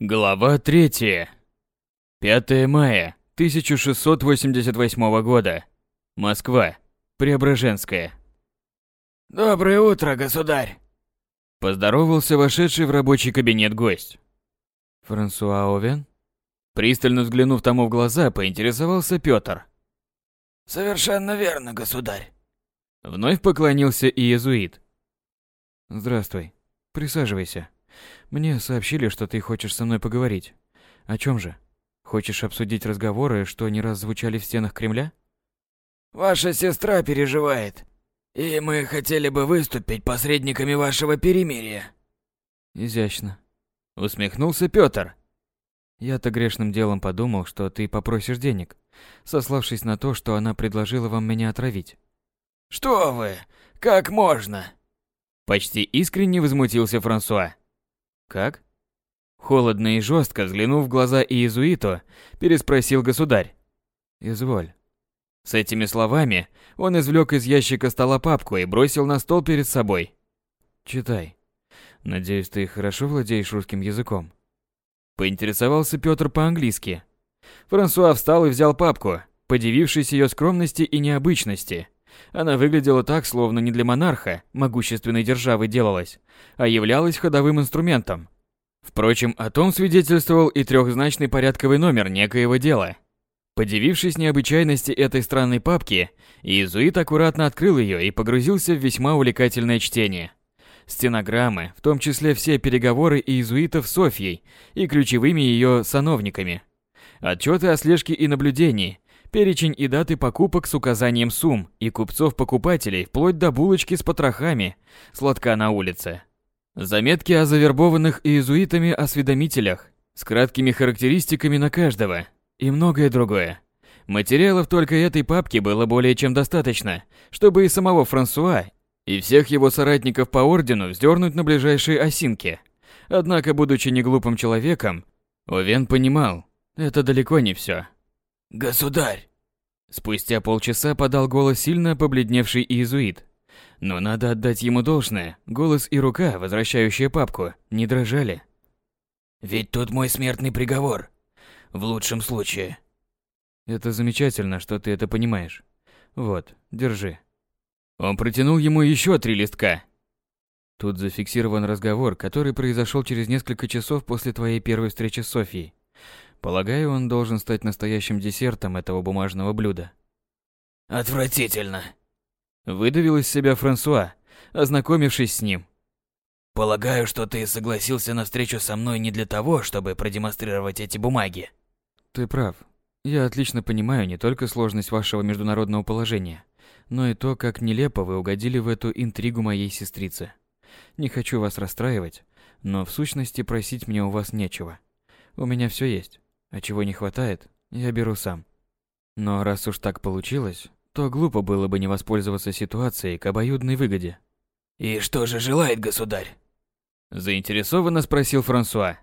Глава 3. 5 мая 1688 года. Москва. Преображенская. Доброе утро, государь. Поздоровался вошедший в рабочий кабинет гость. Франсуа Овен? Пристально взглянув тому в глаза, поинтересовался Пётр. Совершенно верно, государь. Вновь поклонился и иезуит. Здравствуй. Присаживайся. Мне сообщили, что ты хочешь со мной поговорить. О чем же? Хочешь обсудить разговоры, что не раз звучали в стенах Кремля? Ваша сестра переживает, и мы хотели бы выступить посредниками вашего перемирия. Изящно. Усмехнулся Пётр. Я-то грешным делом подумал, что ты попросишь денег, сославшись на то, что она предложила вам меня отравить. Что вы? Как можно? Почти искренне возмутился Франсуа. Как? Холодно и жестко взглянув в глаза иезуиту, переспросил государь. Изволь. С этими словами он извлек из ящика стола папку и бросил на стол перед собой. Читай. Надеюсь, ты хорошо владеешь русским языком. Поинтересовался Петр по-английски. Франсуа встал и взял папку, подивившись ее скромности и необычности. Она выглядела так, словно не для монарха, могущественной державы делалась, а являлась ходовым инструментом. Впрочем, о том свидетельствовал и трехзначный порядковый номер некоего дела. Подивившись необычайности этой странной папки, иезуит аккуратно открыл ее и погрузился в весьма увлекательное чтение. Стенограммы, в том числе все переговоры иезуитов с Софьей и ключевыми ее сановниками. Отчеты о слежке и наблюдении, перечень и даты покупок с указанием сумм и купцов-покупателей вплоть до булочки с потрохами, сладка на улице. Заметки о завербованных иезуитами осведомителях с краткими характеристиками на каждого и многое другое. Материалов только этой папки было более чем достаточно, чтобы и самого Франсуа, и всех его соратников по ордену вздернуть на ближайшие осинки. Однако, будучи неглупым человеком, Овен понимал, это далеко не все. Государь. Спустя полчаса подал голос сильно побледневший иезуит. Но надо отдать ему должное, голос и рука, возвращающие папку, не дрожали. Ведь тут мой смертный приговор. В лучшем случае. Это замечательно, что ты это понимаешь. Вот, держи. Он протянул ему еще три листка. Тут зафиксирован разговор, который произошел через несколько часов после твоей первой встречи с Софией. Полагаю, он должен стать настоящим десертом этого бумажного блюда. Отвратительно. Выдавил из себя Франсуа, ознакомившись с ним. Полагаю, что ты согласился на встречу со мной не для того, чтобы продемонстрировать эти бумаги. Ты прав. Я отлично понимаю не только сложность вашего международного положения, но и то, как нелепо вы угодили в эту интригу моей сестрицы. Не хочу вас расстраивать, но в сущности просить мне у вас нечего. У меня все есть. А чего не хватает, я беру сам. Но раз уж так получилось, то глупо было бы не воспользоваться ситуацией к обоюдной выгоде. «И что же желает государь?» Заинтересованно спросил Франсуа.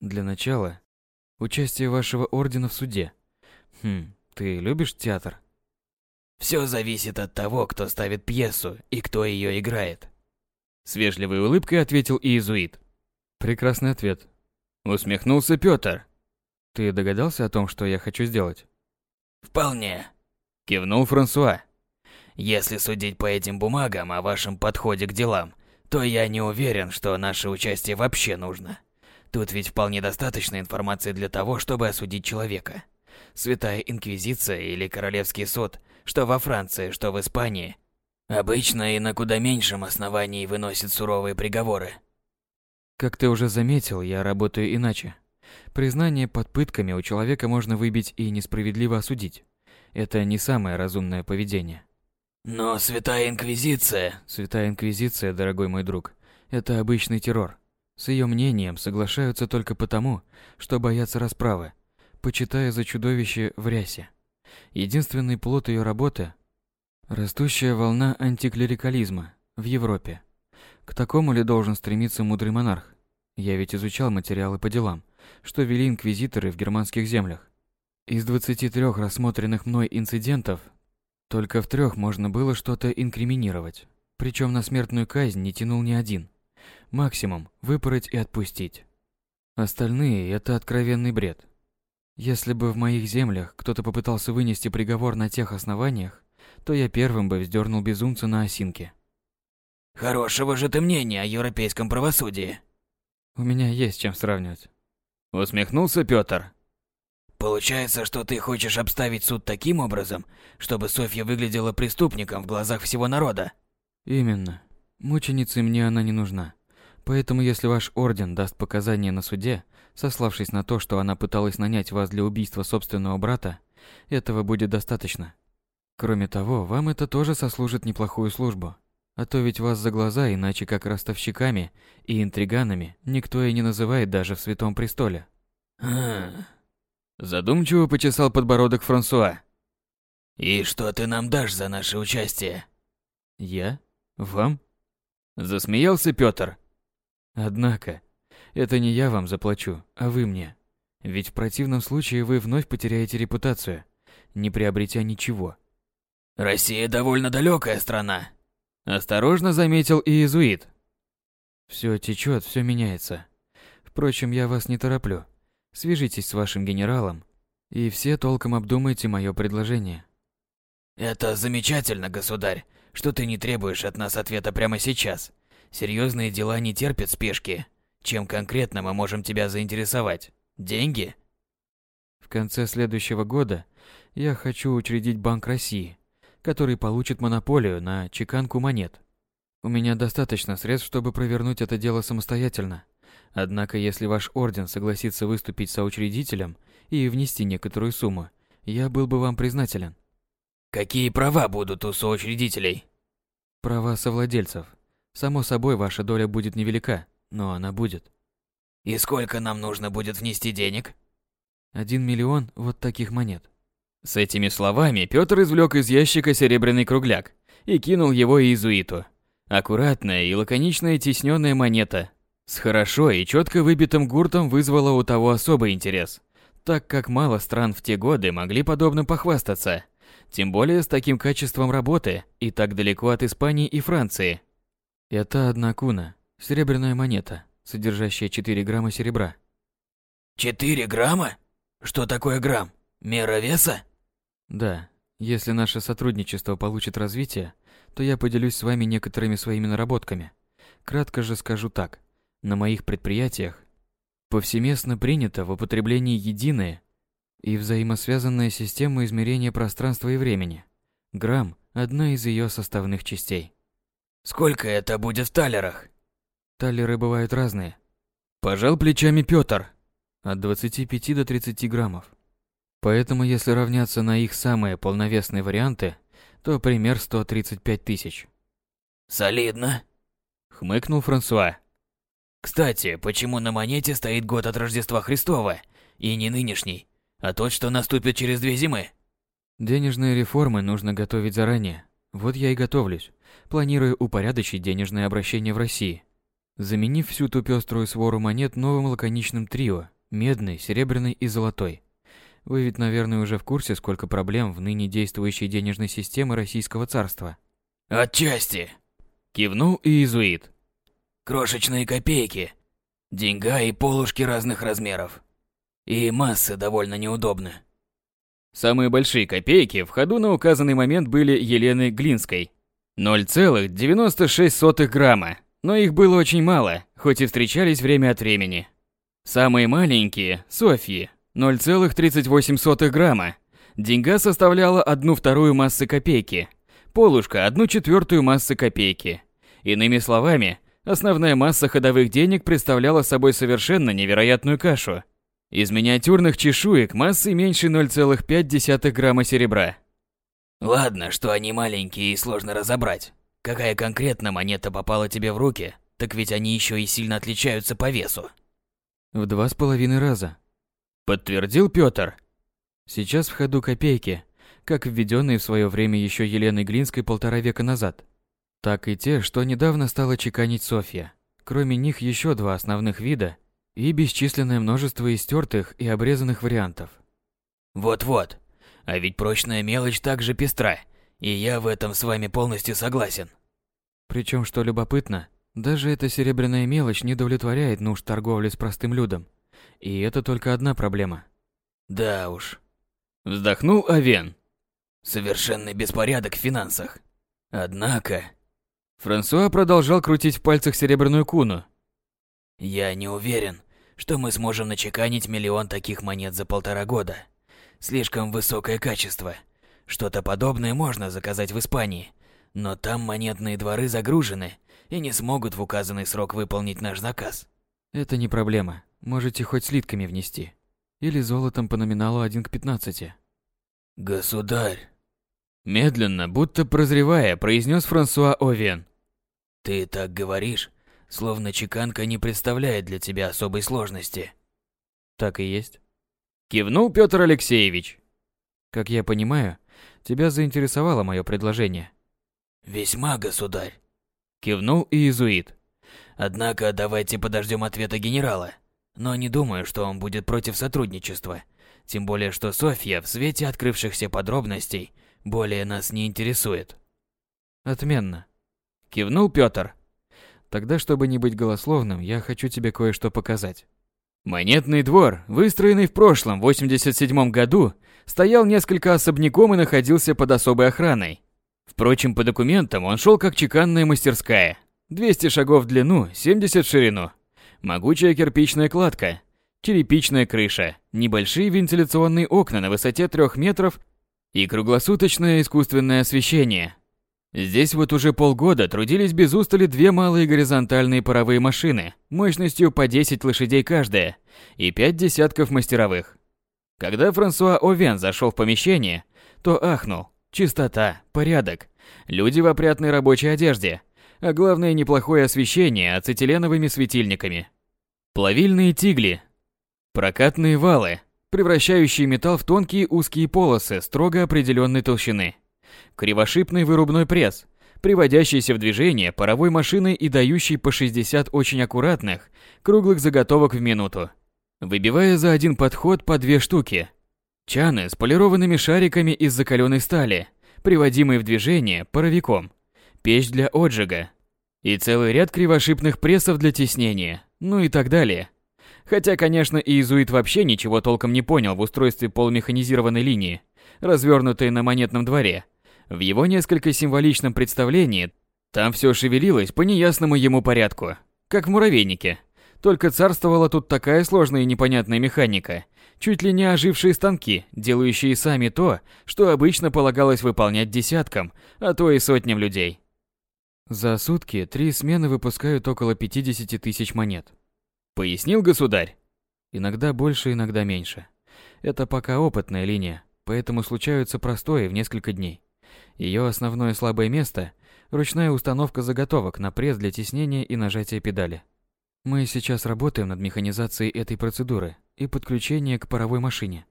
«Для начала, участие вашего ордена в суде. Хм, ты любишь театр?» «Все зависит от того, кто ставит пьесу и кто ее играет», с вежливой улыбкой ответил иезуит. Прекрасный ответ. Усмехнулся Пётр. Ты догадался о том, что я хочу сделать? Вполне. Кивнул Франсуа. Если судить по этим бумагам о вашем подходе к делам, то я не уверен, что наше участие вообще нужно. Тут ведь вполне достаточно информации для того, чтобы осудить человека. Святая Инквизиция или Королевский суд, что во Франции, что в Испании, обычно и на куда меньшем основании выносят суровые приговоры. Как ты уже заметил, я работаю иначе. Признание под пытками у человека можно выбить и несправедливо осудить. Это не самое разумное поведение. Но Святая Инквизиция... Святая Инквизиция, дорогой мой друг, это обычный террор. С ее мнением соглашаются только потому, что боятся расправы, почитая за чудовище в рясе. Единственный плод ее работы – растущая волна антиклерикализма в Европе. К такому ли должен стремиться мудрый монарх? Я ведь изучал материалы по делам, что вели инквизиторы в германских землях. Из 23 рассмотренных мной инцидентов, только в трех можно было что-то инкриминировать. Причем на смертную казнь не тянул ни один. Максимум – выпороть и отпустить. Остальные – это откровенный бред. Если бы в моих землях кто-то попытался вынести приговор на тех основаниях, то я первым бы вздернул безумца на осинке. Хорошего же ты мнения о европейском правосудии. У меня есть чем сравнивать. Усмехнулся Пётр. Получается, что ты хочешь обставить суд таким образом, чтобы Софья выглядела преступником в глазах всего народа? Именно. Мученицей мне она не нужна. Поэтому если ваш орден даст показания на суде, сославшись на то, что она пыталась нанять вас для убийства собственного брата, этого будет достаточно. Кроме того, вам это тоже сослужит неплохую службу. А то ведь вас за глаза, иначе как ростовщиками и интриганами, никто и не называет даже в Святом Престоле. Задумчиво почесал подбородок Франсуа. И что ты нам дашь за наше участие? Я? Вам? Засмеялся Пётр. Однако, это не я вам заплачу, а вы мне. Ведь в противном случае вы вновь потеряете репутацию, не приобретя ничего. Россия довольно далекая страна. Осторожно заметил и иезуит. Все течет, все меняется. Впрочем, я вас не тороплю. Свяжитесь с вашим генералом, и все толком обдумайте мое предложение. Это замечательно, государь, что ты не требуешь от нас ответа прямо сейчас. Серьезные дела не терпят спешки. Чем конкретно мы можем тебя заинтересовать? Деньги? В конце следующего года я хочу учредить Банк России, который получит монополию на чеканку монет. У меня достаточно средств, чтобы провернуть это дело самостоятельно. Однако, если ваш орден согласится выступить соучредителем и внести некоторую сумму, я был бы вам признателен. Какие права будут у соучредителей? Права совладельцев. Само собой, ваша доля будет невелика, но она будет. И сколько нам нужно будет внести денег? Один миллион вот таких монет. С этими словами Пётр извлек из ящика серебряный кругляк и кинул его иезуиту. Аккуратная и лаконичная тисненная монета с хорошо и четко выбитым гуртом вызвала у того особый интерес, так как мало стран в те годы могли подобно похвастаться, тем более с таким качеством работы и так далеко от Испании и Франции. Это одна куна, серебряная монета, содержащая 4 грамма серебра. 4 грамма? Что такое грамм? Мера веса? Да. Если наше сотрудничество получит развитие, то я поделюсь с вами некоторыми своими наработками. Кратко же скажу так. На моих предприятиях повсеместно принято в употреблении единая и взаимосвязанная система измерения пространства и времени. Грамм – одна из ее составных частей. Сколько это будет в талерах? Талеры бывают разные. Пожал плечами Пётр. От 25 до 30 граммов. Поэтому если равняться на их самые полновесные варианты, то пример 135 тысяч. Солидно. Хмыкнул Франсуа. Кстати, почему на монете стоит год от Рождества Христова, и не нынешний, а тот, что наступит через две зимы? Денежные реформы нужно готовить заранее. Вот я и готовлюсь планирую упорядочить денежное обращение в России, заменив всю ту пеструю свору монет новым лаконичным трио – медный, серебряный и золотой. Вы ведь, наверное, уже в курсе, сколько проблем в ныне действующей денежной системе Российского царства. «Отчасти!» – кивнул и иезуит. «Крошечные копейки, деньга и полушки разных размеров. И массы довольно неудобны». Самые большие копейки в ходу на указанный момент были Елены Глинской 0,96 грамма, но их было очень мало, хоть и встречались время от времени. Самые маленькие – Софьи, 0,38 грамма. Деньга составляла одну вторую массы копейки, полушка – одну четвертую массы копейки. Иными словами, основная масса ходовых денег представляла собой совершенно невероятную кашу. Из миниатюрных чешуек массой меньше 0,5 грамма серебра – Ладно, что они маленькие и сложно разобрать. Какая конкретно монета попала тебе в руки, так ведь они еще и сильно отличаются по весу. В два с половиной раза. Подтвердил Пётр. Сейчас в ходу копейки, как введенные в свое время еще Еленой Глинской полтора века назад. Так и те, что недавно стала чеканить Софья. Кроме них еще два основных вида и бесчисленное множество истертых и обрезанных вариантов. Вот-вот, а ведь прочная мелочь также пестра, и я в этом с вами полностью согласен. Причем, что любопытно, даже эта серебряная мелочь не удовлетворяет нужд торговли с простым людом. И это только одна проблема. Да уж. Вздохнул Авен. Совершенный беспорядок в финансах. Однако... Франсуа продолжал крутить в пальцах серебряную куну. Я не уверен, что мы сможем начеканить миллион таких монет за полтора года. Слишком высокое качество. Что-то подобное можно заказать в Испании, но там монетные дворы загружены и не смогут в указанный срок выполнить наш заказ. Это не проблема. Можете хоть слитками внести. Или золотом по номиналу 1 к 15. Государь. Медленно, будто прозревая, произнес Франсуа Овен. Ты так говоришь, словно чеканка не представляет для тебя особой сложности. Так и есть. Кивнул Петр Алексеевич. Как я понимаю, тебя заинтересовало мое предложение. Весьма, государь. Кивнул иезуит. Однако давайте подождем ответа генерала. Но не думаю, что он будет против сотрудничества. Тем более, что Софья в свете открывшихся подробностей более нас не интересует. Отменно. Кивнул Пётр. Тогда, чтобы не быть голословным, я хочу тебе кое-что показать. Монетный двор, выстроенный в прошлом, 87 году, стоял несколько особняком и находился под особой охраной. Впрочем, по документам он шел как чеканная мастерская. 200 шагов в длину, 70 в ширину. Могучая кирпичная кладка, черепичная крыша, небольшие вентиляционные окна на высоте 3 метров и круглосуточное искусственное освещение. Здесь вот уже полгода трудились без устали две малые горизонтальные паровые машины мощностью по 10 лошадей каждая и пять десятков мастеровых. Когда Франсуа Овен зашел в помещение, то ахнул. Чистота, порядок, люди в опрятной рабочей одежде, а главное неплохое освещение ацетиленовыми светильниками. Плавильные тигли, прокатные валы, превращающие металл в тонкие узкие полосы строго определенной толщины. Кривошипный вырубной пресс, приводящийся в движение паровой машиной и дающий по 60 очень аккуратных, круглых заготовок в минуту, выбивая за один подход по две штуки. Чаны с полированными шариками из закаленной стали, приводимые в движение паровиком печь для отжига и целый ряд кривошипных прессов для теснения, ну и так далее. Хотя, конечно, иезуит вообще ничего толком не понял в устройстве полумеханизированной линии, развернутой на монетном дворе. В его несколько символичном представлении там все шевелилось по неясному ему порядку, как в муравейнике. Только царствовала тут такая сложная и непонятная механика, чуть ли не ожившие станки, делающие сами то, что обычно полагалось выполнять десяткам, а то и сотням людей. За сутки три смены выпускают около 50 тысяч монет. Пояснил государь. Иногда больше, иногда меньше. Это пока опытная линия, поэтому случаются простои в несколько дней. Ее основное слабое место – ручная установка заготовок на пресс для теснения и нажатия педали. Мы сейчас работаем над механизацией этой процедуры и подключением к паровой машине.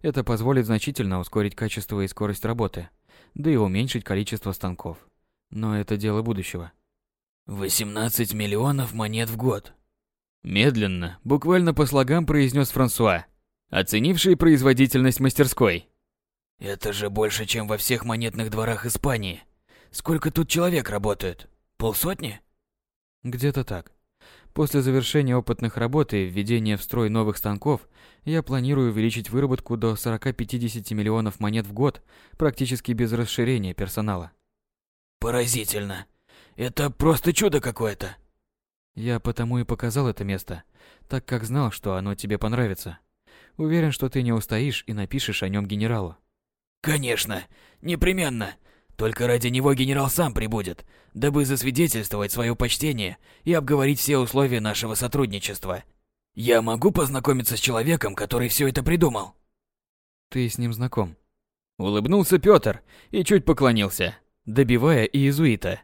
Это позволит значительно ускорить качество и скорость работы, да и уменьшить количество станков. Но это дело будущего. 18 миллионов монет в год. Медленно, буквально по слогам произнес Франсуа, оценивший производительность мастерской. Это же больше, чем во всех монетных дворах Испании. Сколько тут человек работает? Полсотни? Где-то так. После завершения опытных работ и введения в строй новых станков, я планирую увеличить выработку до 40-50 миллионов монет в год практически без расширения персонала. Поразительно. Это просто чудо какое-то. Я потому и показал это место, так как знал, что оно тебе понравится. Уверен, что ты не устоишь и напишешь о нем генералу. Конечно, непременно. Только ради него генерал сам прибудет, дабы засвидетельствовать свое почтение и обговорить все условия нашего сотрудничества. Я могу познакомиться с человеком, который все это придумал? Ты с ним знаком. Улыбнулся Петр и чуть поклонился добивая иезуита.